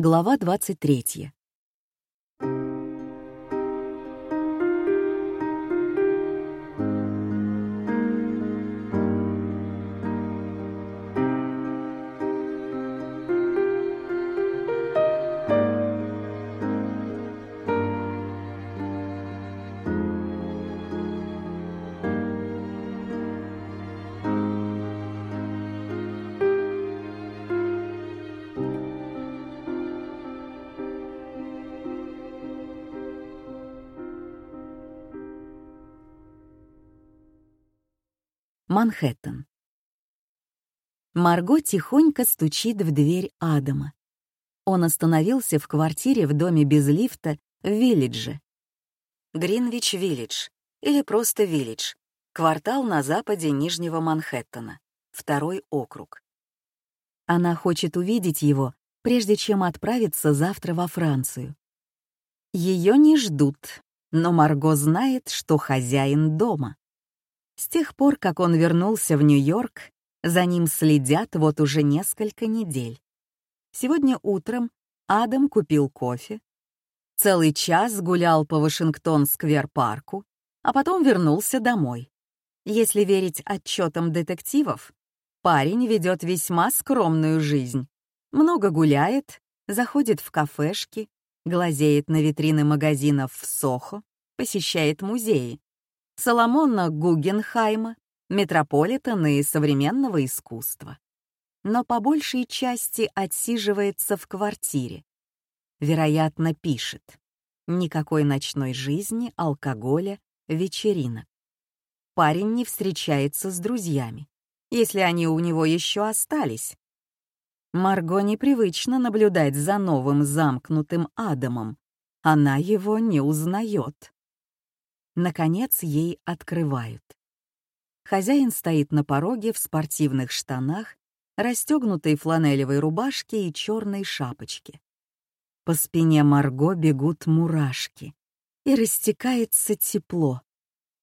Глава 23. Манхэттен. Марго тихонько стучит в дверь Адама. Он остановился в квартире в доме без лифта в Виллидже. Гринвич-Виллидж или просто Виллидж, квартал на западе Нижнего Манхэттена, второй округ. Она хочет увидеть его, прежде чем отправиться завтра во Францию. Ее не ждут, но Марго знает, что хозяин дома. С тех пор, как он вернулся в Нью-Йорк, за ним следят вот уже несколько недель. Сегодня утром Адам купил кофе, целый час гулял по Вашингтон-сквер-парку, а потом вернулся домой. Если верить отчетам детективов, парень ведет весьма скромную жизнь. Много гуляет, заходит в кафешки, глазеет на витрины магазинов в Сохо, посещает музеи. Соломона Гугенхайма, метрополитена и современного искусства. Но по большей части отсиживается в квартире. Вероятно, пишет. Никакой ночной жизни, алкоголя, вечеринок. Парень не встречается с друзьями, если они у него еще остались. Марго непривычно наблюдать за новым замкнутым Адамом. Она его не узнает. Наконец ей открывают. Хозяин стоит на пороге в спортивных штанах, расстегнутой фланелевой рубашке и черной шапочке. По спине Марго бегут мурашки, и растекается тепло.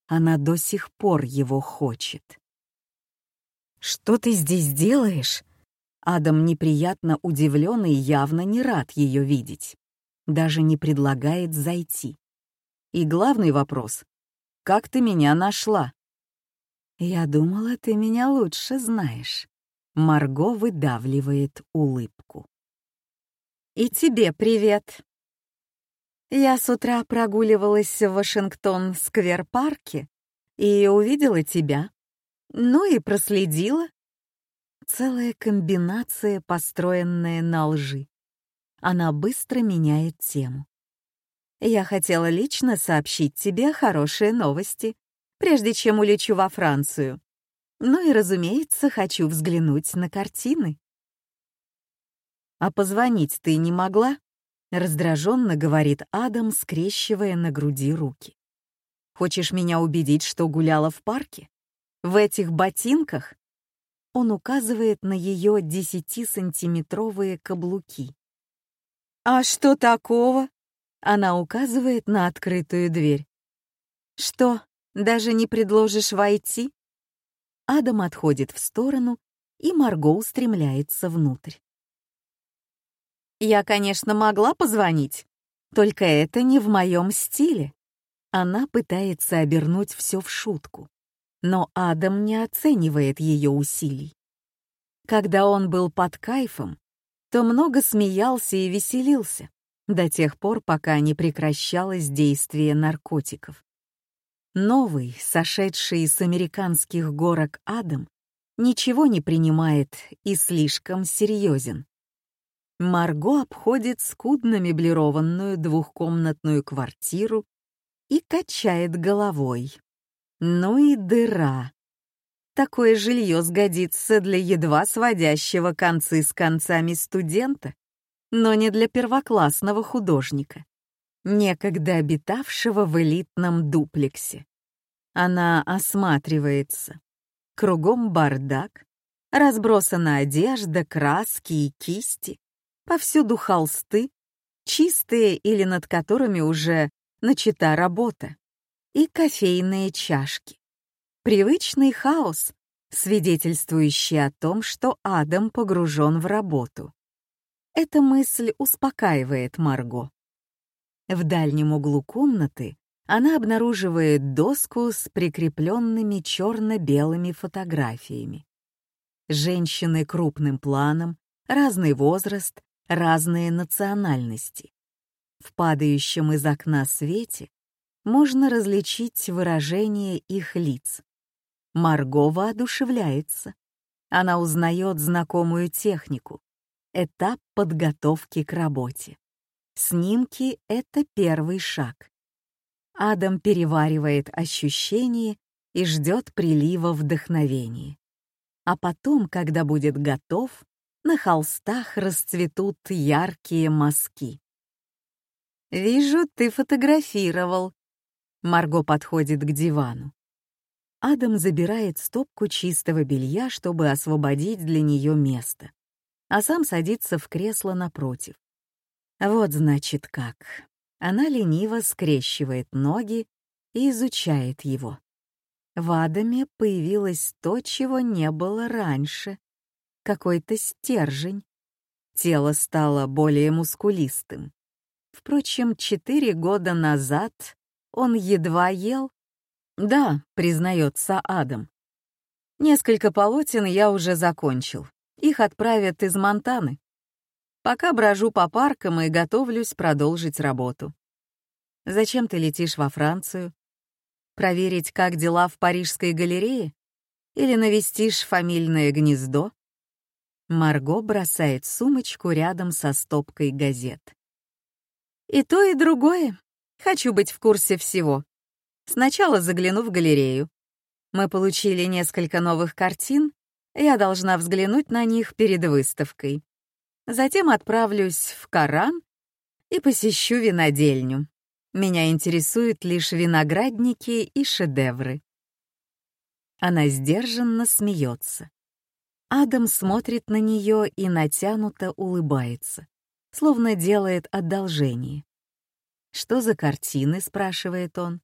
Она до сих пор его хочет. «Что ты здесь делаешь?» Адам неприятно удивлен и явно не рад ее видеть. Даже не предлагает зайти. И главный вопрос — как ты меня нашла? Я думала, ты меня лучше знаешь. Марго выдавливает улыбку. И тебе привет. Я с утра прогуливалась в Вашингтон-сквер-парке и увидела тебя. Ну и проследила. Целая комбинация, построенная на лжи. Она быстро меняет тему. Я хотела лично сообщить тебе хорошие новости, прежде чем улечу во Францию. Ну и, разумеется, хочу взглянуть на картины. «А позвонить ты не могла?» — раздраженно говорит Адам, скрещивая на груди руки. «Хочешь меня убедить, что гуляла в парке? В этих ботинках?» Он указывает на ее десятисантиметровые каблуки. «А что такого?» Она указывает на открытую дверь. «Что, даже не предложишь войти?» Адам отходит в сторону, и Марго устремляется внутрь. «Я, конечно, могла позвонить, только это не в моем стиле». Она пытается обернуть все в шутку, но Адам не оценивает ее усилий. Когда он был под кайфом, то много смеялся и веселился до тех пор, пока не прекращалось действие наркотиков. Новый, сошедший с американских горок Адам, ничего не принимает и слишком серьезен. Марго обходит скудно меблированную двухкомнатную квартиру и качает головой. Ну и дыра. Такое жилье сгодится для едва сводящего концы с концами студента но не для первоклассного художника, некогда обитавшего в элитном дуплексе. Она осматривается. Кругом бардак, разбросана одежда, краски и кисти, повсюду холсты, чистые или над которыми уже начата работа, и кофейные чашки. Привычный хаос, свидетельствующий о том, что Адам погружен в работу. Эта мысль успокаивает Марго. В дальнем углу комнаты она обнаруживает доску с прикрепленными черно-белыми фотографиями. Женщины крупным планом, разный возраст, разные национальности. В падающем из окна свете можно различить выражение их лиц. Марго воодушевляется. Она узнает знакомую технику. Этап подготовки к работе. Снимки — это первый шаг. Адам переваривает ощущения и ждет прилива вдохновения. А потом, когда будет готов, на холстах расцветут яркие мазки. «Вижу, ты фотографировал». Марго подходит к дивану. Адам забирает стопку чистого белья, чтобы освободить для нее место, а сам садится в кресло напротив. Вот значит как. Она лениво скрещивает ноги и изучает его. В Адаме появилось то, чего не было раньше. Какой-то стержень. Тело стало более мускулистым. Впрочем, четыре года назад он едва ел. Да, признается Адам. Несколько полотен я уже закончил. Их отправят из Монтаны. Пока брожу по паркам и готовлюсь продолжить работу. Зачем ты летишь во Францию? Проверить, как дела в Парижской галерее? Или навестишь фамильное гнездо? Марго бросает сумочку рядом со стопкой газет. И то, и другое. Хочу быть в курсе всего. Сначала загляну в галерею. Мы получили несколько новых картин, я должна взглянуть на них перед выставкой. Затем отправлюсь в Коран и посещу винодельню. Меня интересуют лишь виноградники и шедевры. Она сдержанно смеется. Адам смотрит на нее и натянуто улыбается, словно делает одолжение. «Что за картины?» — спрашивает он.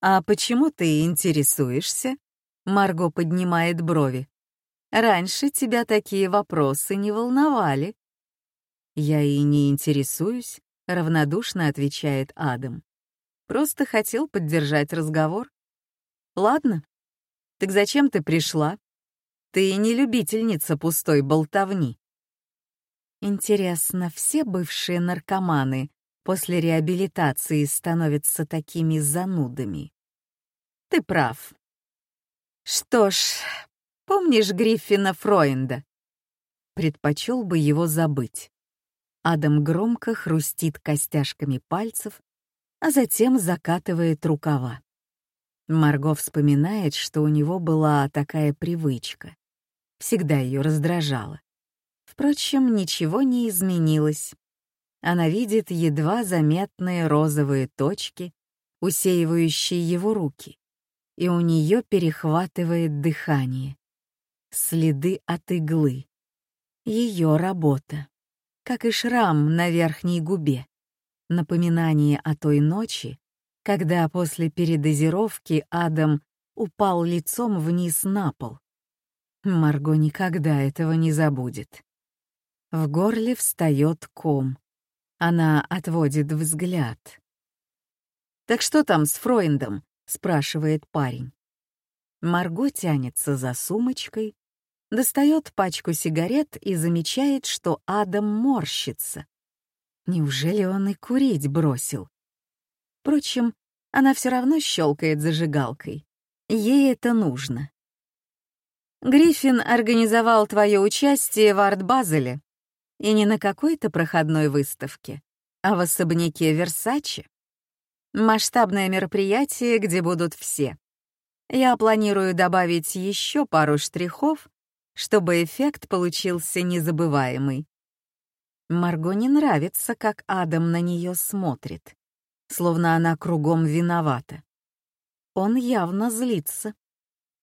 «А почему ты интересуешься?» Марго поднимает брови. «Раньше тебя такие вопросы не волновали». «Я и не интересуюсь», — равнодушно отвечает Адам. «Просто хотел поддержать разговор». «Ладно. Так зачем ты пришла? Ты не любительница пустой болтовни». Интересно, все бывшие наркоманы после реабилитации становятся такими занудами? Ты прав. Что ж, помнишь Гриффина Фройнда? Предпочел бы его забыть. Адам громко хрустит костяшками пальцев, а затем закатывает рукава. Марго вспоминает, что у него была такая привычка. Всегда ее раздражала. Впрочем, ничего не изменилось. Она видит едва заметные розовые точки, усеивающие его руки, и у нее перехватывает дыхание. Следы от иглы. Ее работа как и шрам на верхней губе. Напоминание о той ночи, когда после передозировки Адам упал лицом вниз на пол. Марго никогда этого не забудет. В горле встает ком. Она отводит взгляд. «Так что там с Фройндом?» — спрашивает парень. Марго тянется за сумочкой, достает пачку сигарет и замечает, что Адам морщится. Неужели он и курить бросил? Впрочем, она все равно щелкает зажигалкой. Ей это нужно. Гриффин организовал твое участие в арт-базеле. И не на какой-то проходной выставке, а в особняке Версачи. Масштабное мероприятие, где будут все. Я планирую добавить еще пару штрихов чтобы эффект получился незабываемый. Марго не нравится, как Адам на нее смотрит, словно она кругом виновата. Он явно злится.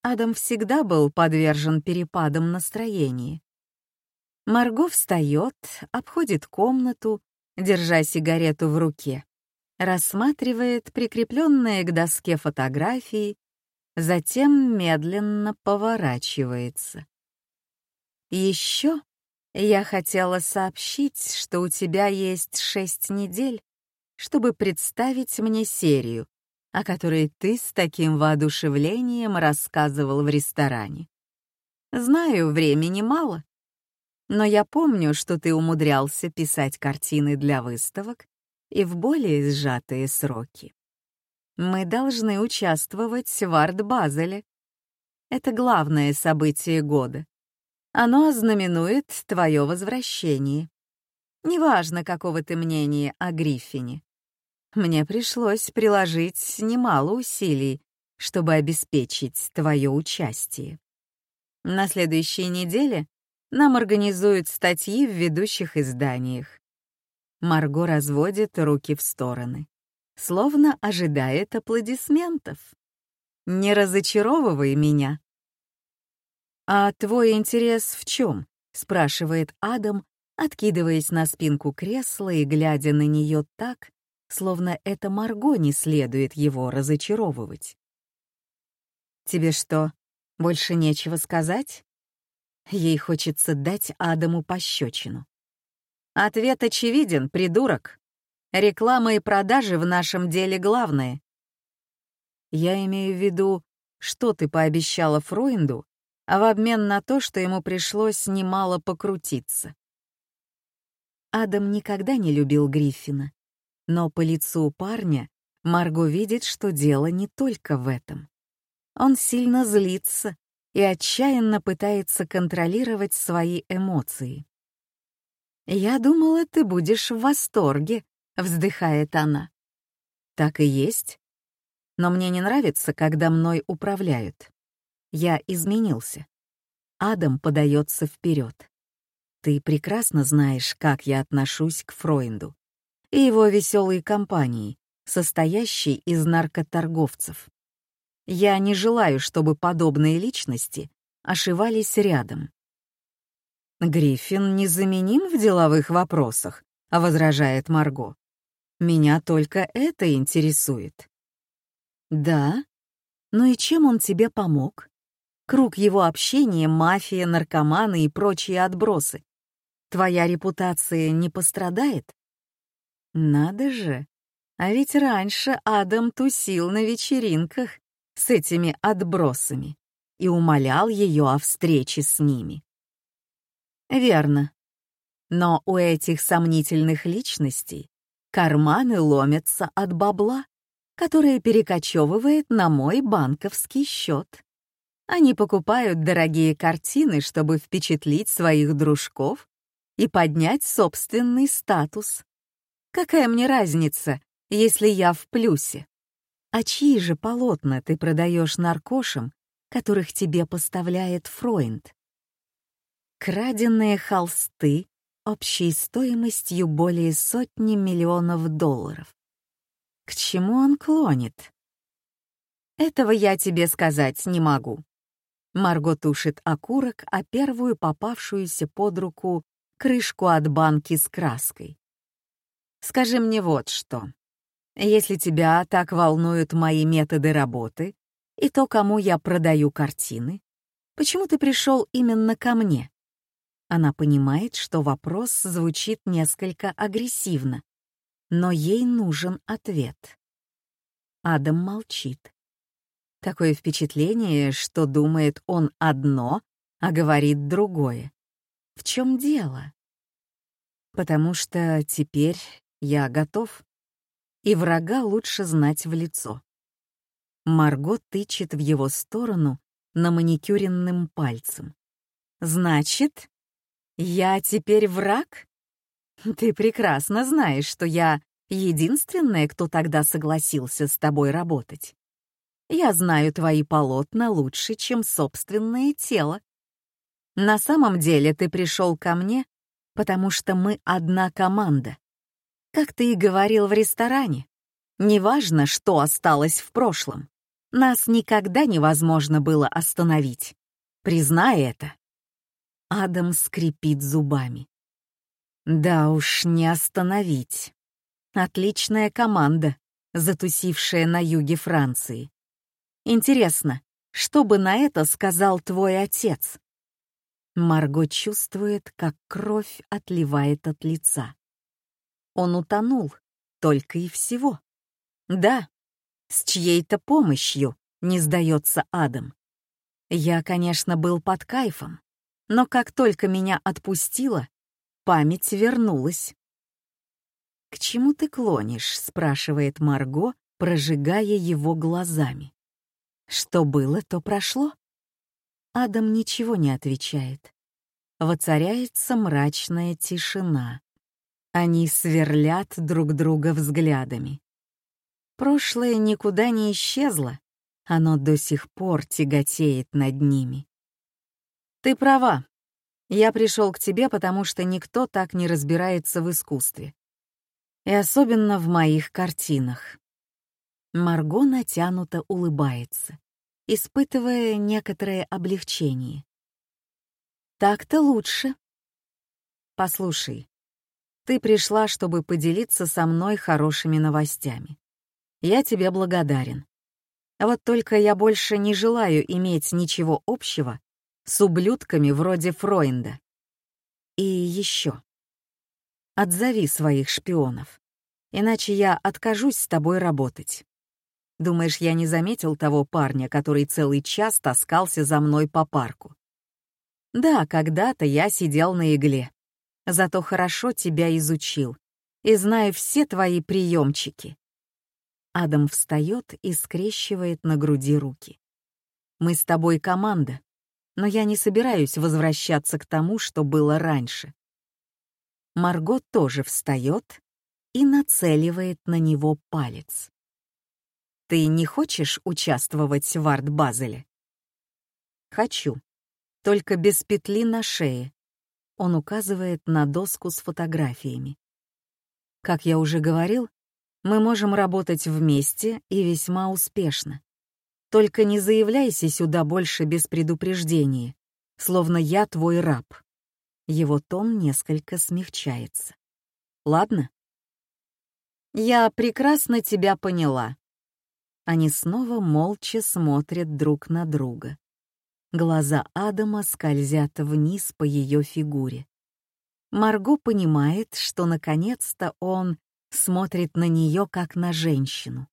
Адам всегда был подвержен перепадам настроения. Марго встает, обходит комнату, держа сигарету в руке, рассматривает прикрепленные к доске фотографии, затем медленно поворачивается. Еще Я хотела сообщить, что у тебя есть шесть недель, чтобы представить мне серию, о которой ты с таким воодушевлением рассказывал в ресторане. Знаю, времени мало, но я помню, что ты умудрялся писать картины для выставок и в более сжатые сроки. Мы должны участвовать в арт-базеле. Это главное событие года. Оно ознаменует твое возвращение. Неважно, какого ты мнения о Гриффине. Мне пришлось приложить немало усилий, чтобы обеспечить твое участие. На следующей неделе нам организуют статьи в ведущих изданиях. Марго разводит руки в стороны, словно ожидает аплодисментов. «Не разочаровывай меня». «А твой интерес в чем?» — спрашивает Адам, откидываясь на спинку кресла и глядя на нее так, словно это Марго не следует его разочаровывать. «Тебе что, больше нечего сказать?» Ей хочется дать Адаму пощечину. Ответ очевиден, придурок. Реклама и продажи в нашем деле главное. Я имею в виду, что ты пообещала Фройнду, а в обмен на то, что ему пришлось немало покрутиться. Адам никогда не любил Гриффина, но по лицу парня Марго видит, что дело не только в этом. Он сильно злится и отчаянно пытается контролировать свои эмоции. «Я думала, ты будешь в восторге», — вздыхает она. «Так и есть. Но мне не нравится, когда мной управляют. Я изменился. Адам подается вперед. Ты прекрасно знаешь, как я отношусь к Фройнду и его веселой компании, состоящей из наркоторговцев. Я не желаю, чтобы подобные личности ошивались рядом. «Гриффин незаменим в деловых вопросах», — возражает Марго. «Меня только это интересует». «Да? Ну и чем он тебе помог? Круг его общения — мафия, наркоманы и прочие отбросы. Твоя репутация не пострадает?» «Надо же! А ведь раньше Адам тусил на вечеринках с этими отбросами и умолял ее о встрече с ними. Верно. Но у этих сомнительных личностей карманы ломятся от бабла, которое перекочевывает на мой банковский счет. Они покупают дорогие картины, чтобы впечатлить своих дружков и поднять собственный статус. Какая мне разница, если я в плюсе? А чьи же полотна ты продаешь наркошам, которых тебе поставляет Фройнд? Краденные холсты общей стоимостью более сотни миллионов долларов. К чему он клонит? Этого я тебе сказать не могу. Марго тушит окурок, а первую попавшуюся под руку крышку от банки с краской. Скажи мне вот что. Если тебя так волнуют мои методы работы и то, кому я продаю картины, почему ты пришел именно ко мне? Она понимает, что вопрос звучит несколько агрессивно, но ей нужен ответ. Адам молчит. Такое впечатление, что думает он одно, а говорит другое. В чем дело? Потому что теперь я готов и врага лучше знать в лицо. Марго тычет в его сторону на маникюренным пальцем. «Значит, я теперь враг? Ты прекрасно знаешь, что я единственная, кто тогда согласился с тобой работать. Я знаю твои полотна лучше, чем собственное тело. На самом деле ты пришел ко мне, потому что мы одна команда. Как ты и говорил в ресторане, неважно, что осталось в прошлом, нас никогда невозможно было остановить. Признай это. Адам скрипит зубами. Да уж, не остановить. Отличная команда, затусившая на юге Франции. Интересно, что бы на это сказал твой отец? Марго чувствует, как кровь отливает от лица. Он утонул, только и всего. Да, с чьей-то помощью, не сдается Адам. Я, конечно, был под кайфом, но как только меня отпустило, память вернулась. «К чему ты клонишь?» — спрашивает Марго, прожигая его глазами. «Что было, то прошло?» Адам ничего не отвечает. Воцаряется мрачная тишина. Они сверлят друг друга взглядами. Прошлое никуда не исчезло, оно до сих пор тяготеет над ними. «Ты права. Я пришел к тебе, потому что никто так не разбирается в искусстве. И особенно в моих картинах». Марго натянуто улыбается испытывая некоторое облегчение. «Так-то лучше». «Послушай, ты пришла, чтобы поделиться со мной хорошими новостями. Я тебе благодарен. Вот только я больше не желаю иметь ничего общего с ублюдками вроде Фройнда. И еще. Отзови своих шпионов, иначе я откажусь с тобой работать. Думаешь, я не заметил того парня, который целый час таскался за мной по парку? Да, когда-то я сидел на игле. Зато хорошо тебя изучил и знаю все твои приемчики. Адам встает и скрещивает на груди руки. Мы с тобой команда, но я не собираюсь возвращаться к тому, что было раньше. Марго тоже встает и нацеливает на него палец. Ты не хочешь участвовать в арт-базеле? Хочу. Только без петли на шее. Он указывает на доску с фотографиями. Как я уже говорил, мы можем работать вместе и весьма успешно. Только не заявляйся сюда больше без предупреждения, словно я твой раб. Его тон несколько смягчается. Ладно? Я прекрасно тебя поняла. Они снова молча смотрят друг на друга. Глаза Адама скользят вниз по ее фигуре. Марго понимает, что наконец-то он смотрит на нее как на женщину.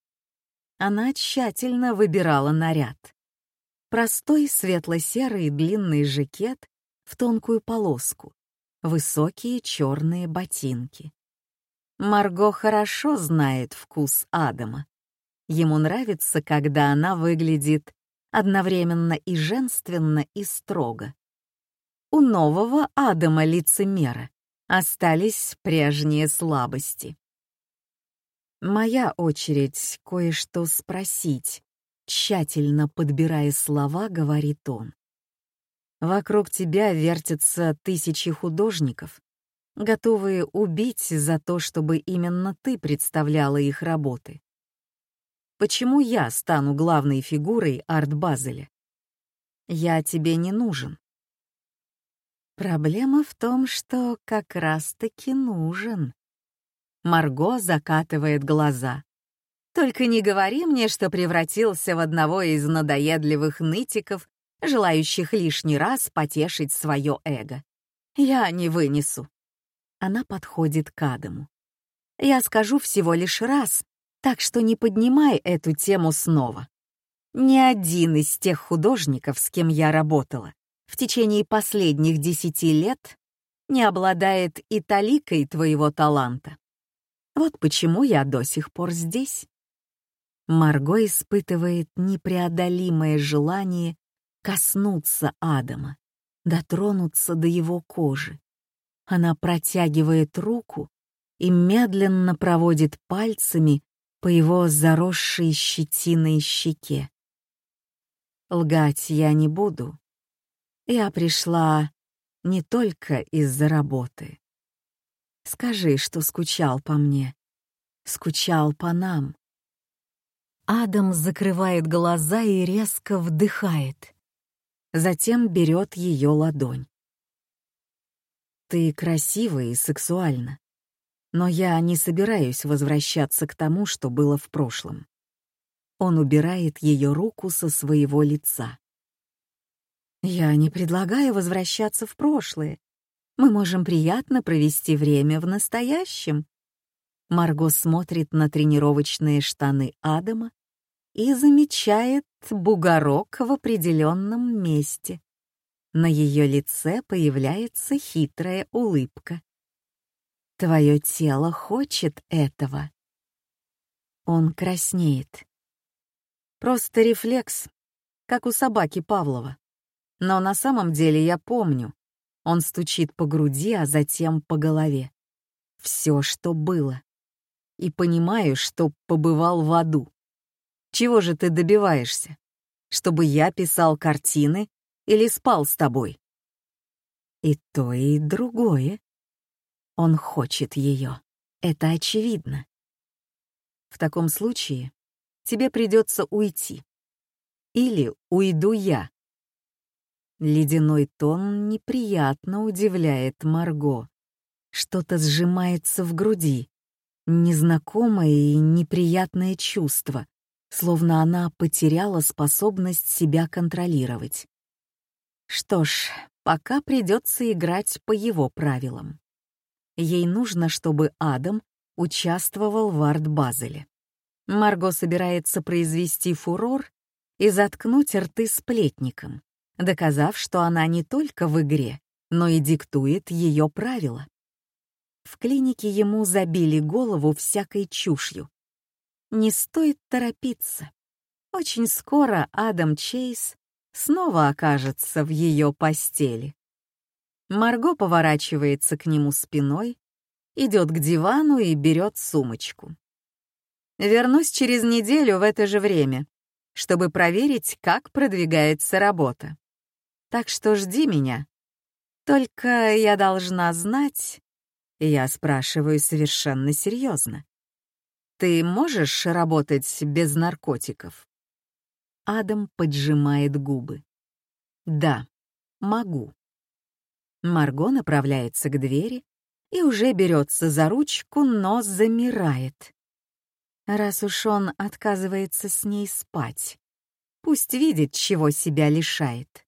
Она тщательно выбирала наряд. Простой светло-серый длинный жакет в тонкую полоску, высокие черные ботинки. Марго хорошо знает вкус Адама. Ему нравится, когда она выглядит одновременно и женственно, и строго. У нового Адама-лицемера остались прежние слабости. Моя очередь кое-что спросить, тщательно подбирая слова, говорит он. Вокруг тебя вертятся тысячи художников, готовые убить за то, чтобы именно ты представляла их работы. Почему я стану главной фигурой арт-базеля? Я тебе не нужен. Проблема в том, что как раз-таки нужен. Марго закатывает глаза. Только не говори мне, что превратился в одного из надоедливых нытиков, желающих лишний раз потешить свое эго. Я не вынесу. Она подходит к Адаму. Я скажу всего лишь раз, так что не поднимай эту тему снова. Ни один из тех художников, с кем я работала, в течение последних десяти лет не обладает и таликой твоего таланта. Вот почему я до сих пор здесь. Марго испытывает непреодолимое желание коснуться Адама, дотронуться до его кожи. Она протягивает руку и медленно проводит пальцами по его заросшей щетиной щеке. Лгать я не буду. Я пришла не только из-за работы. Скажи, что скучал по мне, скучал по нам. Адам закрывает глаза и резко вдыхает. Затем берет ее ладонь. Ты красива и сексуальна но я не собираюсь возвращаться к тому, что было в прошлом. Он убирает ее руку со своего лица. Я не предлагаю возвращаться в прошлое. Мы можем приятно провести время в настоящем. Марго смотрит на тренировочные штаны Адама и замечает бугорок в определенном месте. На ее лице появляется хитрая улыбка. Твое тело хочет этого. Он краснеет. Просто рефлекс, как у собаки Павлова. Но на самом деле я помню. Он стучит по груди, а затем по голове. Все, что было. И понимаю, что побывал в аду. Чего же ты добиваешься? Чтобы я писал картины или спал с тобой? И то, и другое. Он хочет ее. Это очевидно. В таком случае тебе придется уйти. Или уйду я. Ледяной тон неприятно удивляет Марго. Что-то сжимается в груди. Незнакомое и неприятное чувство, словно она потеряла способность себя контролировать. Что ж, пока придется играть по его правилам. Ей нужно, чтобы Адам участвовал в арт-базеле. Марго собирается произвести фурор и заткнуть рты сплетникам, доказав, что она не только в игре, но и диктует ее правила. В клинике ему забили голову всякой чушью. Не стоит торопиться. Очень скоро Адам Чейз снова окажется в ее постели. Марго поворачивается к нему спиной, идет к дивану и берет сумочку. Вернусь через неделю в это же время, чтобы проверить, как продвигается работа. Так что жди меня. Только я должна знать... Я спрашиваю совершенно серьезно. Ты можешь работать без наркотиков? Адам поджимает губы. Да, могу. Марго направляется к двери и уже берется за ручку, но замирает. Раз уж он отказывается с ней спать, пусть видит, чего себя лишает.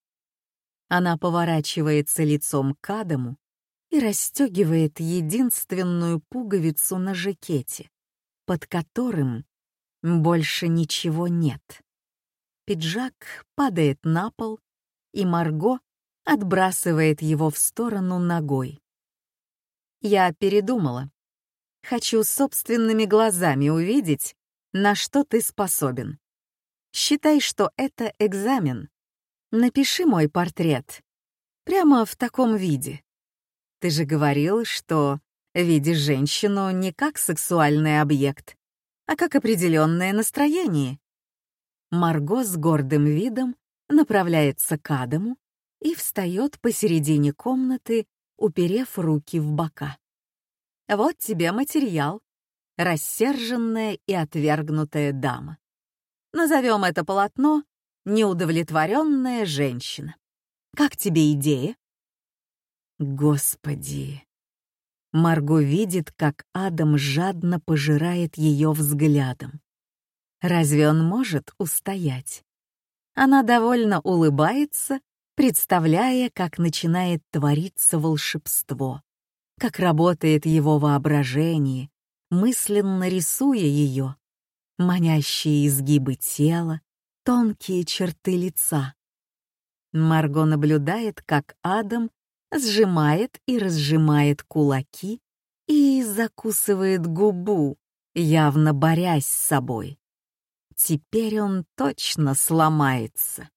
Она поворачивается лицом к Адаму и расстегивает единственную пуговицу на жакете, под которым больше ничего нет. Пиджак падает на пол, и Марго отбрасывает его в сторону ногой. Я передумала. Хочу собственными глазами увидеть, на что ты способен. Считай, что это экзамен. Напиши мой портрет. Прямо в таком виде. Ты же говорил, что видишь женщину не как сексуальный объект, а как определенное настроение. Марго с гордым видом направляется к Адаму, и встает посередине комнаты, уперев руки в бока. Вот тебе материал. Рассерженная и отвергнутая дама. Назовем это полотно «Неудовлетворенная женщина». Как тебе идея? Господи! Марго видит, как Адам жадно пожирает ее взглядом. Разве он может устоять? Она довольно улыбается представляя, как начинает твориться волшебство, как работает его воображение, мысленно рисуя ее, манящие изгибы тела, тонкие черты лица. Марго наблюдает, как Адам сжимает и разжимает кулаки и закусывает губу, явно борясь с собой. Теперь он точно сломается.